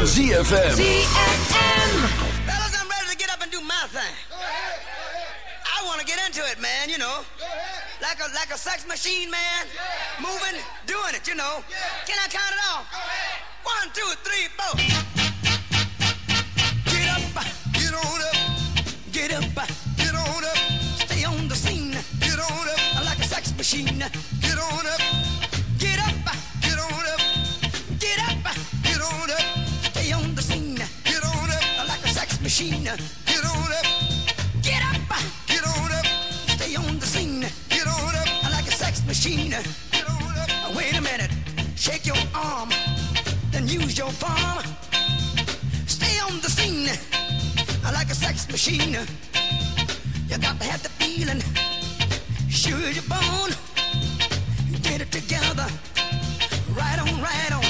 van ZFM. Sure you're born. Get on up. Like a sex machine. Wait a minute. Shake your arm then use your power stay on the scene. I like a sex machine. Ihr gabt her die bilen schürben get it together. Right on, right on.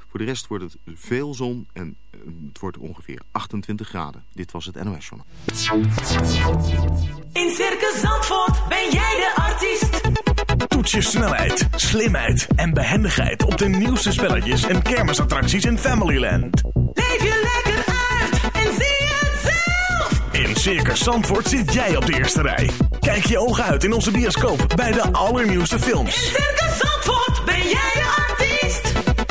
Voor de rest wordt het veel zon en eh, het wordt ongeveer 28 graden. Dit was het NOS Journal. In Circus Zandvoort ben jij de artiest. Toets je snelheid, slimheid en behendigheid op de nieuwste spelletjes en kermisattracties in Familyland. Leef je lekker uit en zie het zelf. In Circus Zandvoort zit jij op de eerste rij. Kijk je ogen uit in onze bioscoop bij de allernieuwste films. In Circus Zandvoort ben jij de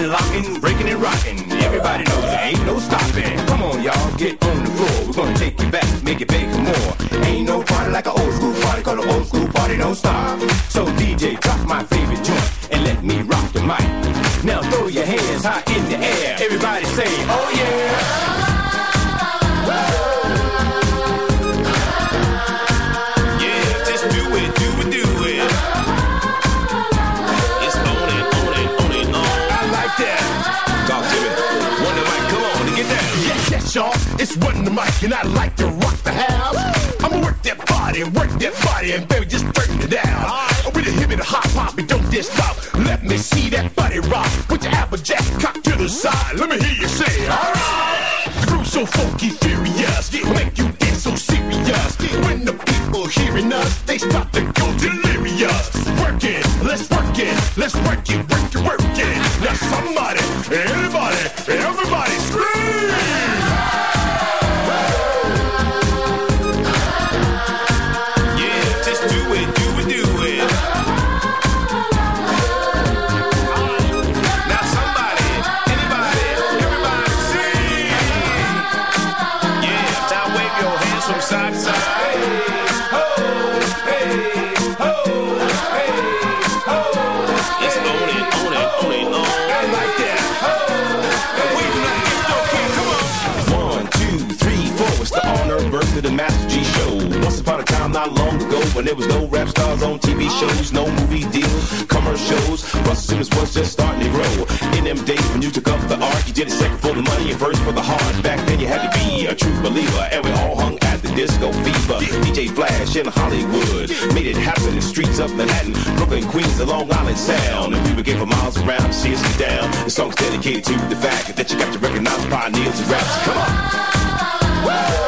And locking, breaking and rocking. Everybody knows there ain't no stopping. Come on, y'all, get on the floor. We're gonna take you back, make it big for more. Ain't no party like an old school party, call an old school party, don't stop. So DJ, drop my favorite joint and let me rock the mic. Now throw your hands high in the air. Everybody say, oh yeah. The mic, and I like to rock the house. I'ma work that body, work that body, and baby, just turn it down. Right. A hip and a hop hop, and don't just stop. Let me see that body rock. Put your applejack cock to the side. Let me hear you say, alright. The groove's so funky, furious, yeah, make you dance so serious. When the people hearing us, they start to go delirious. Work it, let's work it, let's work it, work it, work it. Now somebody, anybody, everybody shows, no movie deals, commercials. Russell Simmons was just starting to grow. In them days when you took up the art, you did it second for the money and first for the heart. Back then, you had to be a true believer, and we all hung at the disco fever. DJ Flash in Hollywood made it happen in the streets of Manhattan, Brooklyn, Queens, the Long Island Sound. And people came for miles around us down. The song's dedicated to the fact that you got to recognize pioneers and raps. Come on. Yeah,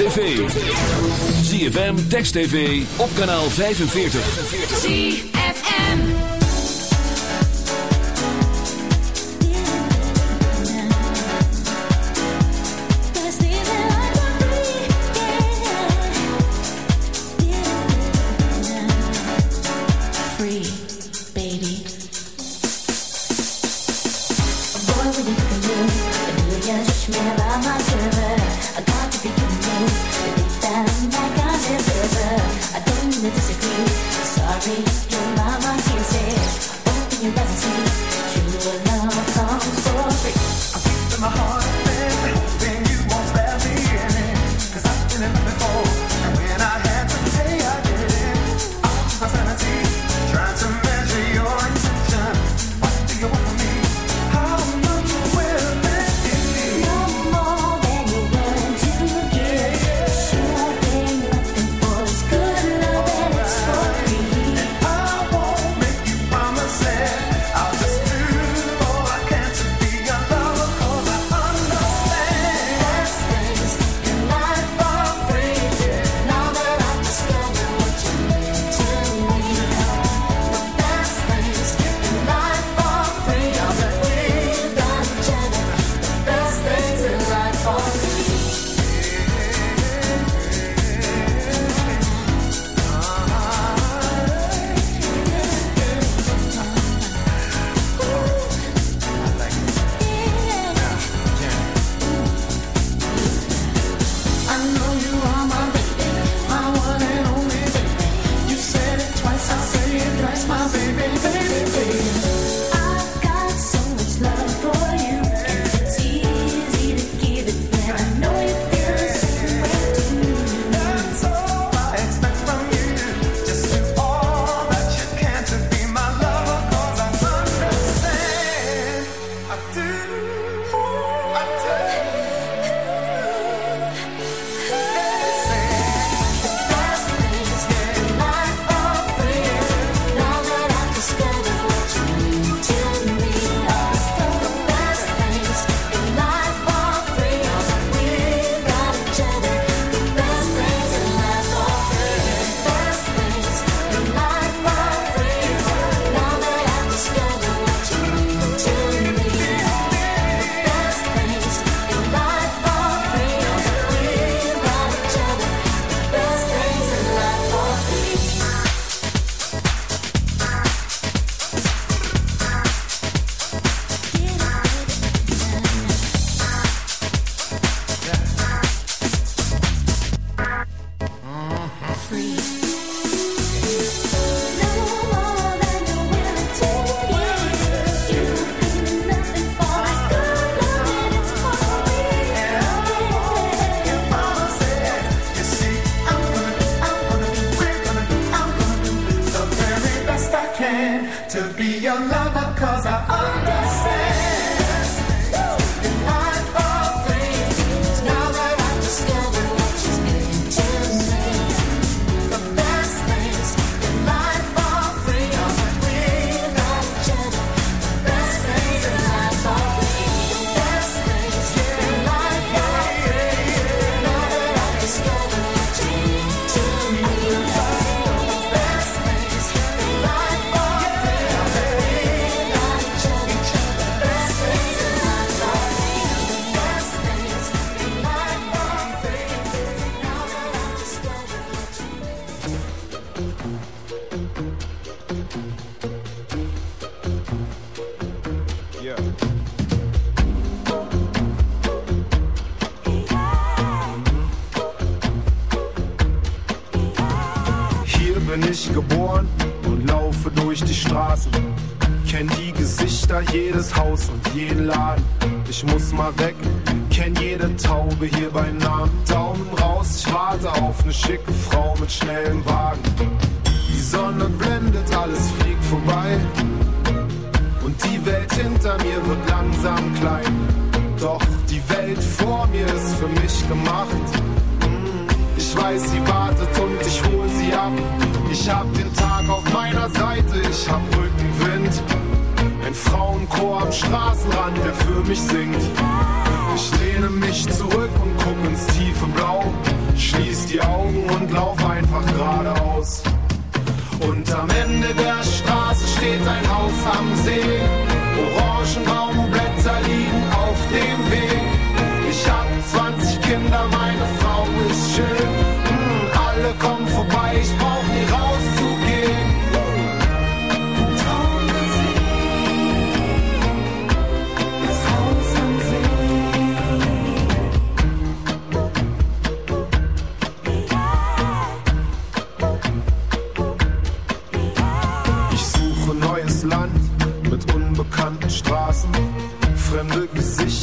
Tv. ZFM, Text TV, op kanaal 45. ZFM.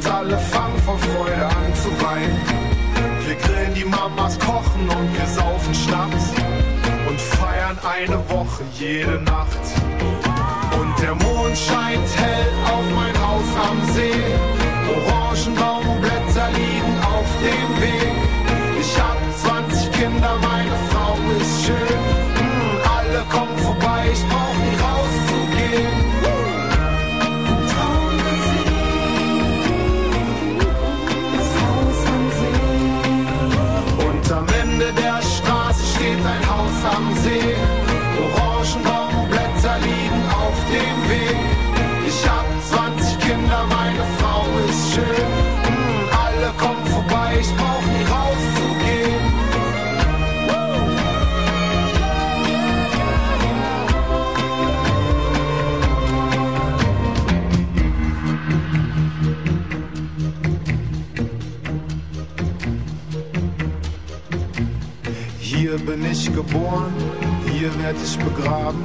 und alle fangen vor Freude an zu weinen. Wir grillen die Mamas, kochen und wir saufen Schnaps und feiern eine Woche jede Nacht. Und der Mond scheint hell auf mein Haus am See. Orangenbaumblätter liegen auf dem Weg. Ich hab 20 Kinder, meine Frau ist schön. Hm, alle kommen vorbei, ich brauch Ende der Straße steht ein Hier bin ich geboren, hier werd ich begraben.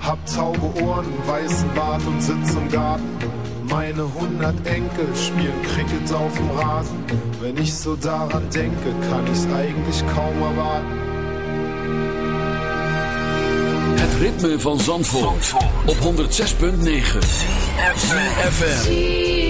Hab taube Ohren, weißen Bart und sitz im Garten. Meine hundert Enkel spielen Cricket auf dem Rasen. Wenn ich so daran denke, kann ich's eigentlich kaum erwarten. Het ritme van Zandvoort, op 106.9. FM.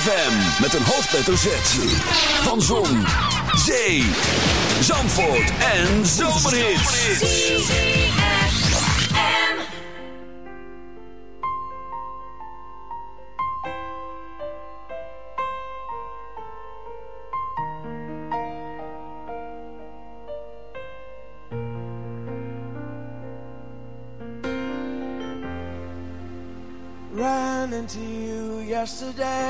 ZFM met een hoofdletter Z. Van Zon, Zee, Zandvoort en Zomerhits. Ran into you yesterday